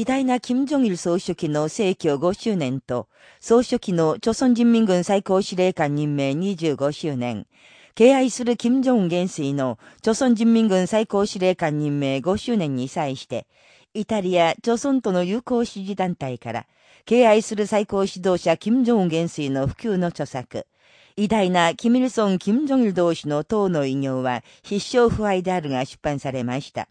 偉大な金正日総書記の逝去5周年と、総書記の朝鮮人民軍最高司令官任命25周年、敬愛する金正恩元帥の朝鮮人民軍最高司令官任命5周年に際して、イタリア、朝鮮との友好支持団体から、敬愛する最高指導者金正恩元帥の普及の著作、偉大なキミルソン・キム・ジョン同士の党の偉業は必勝不敗であるが出版されました。